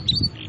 problems.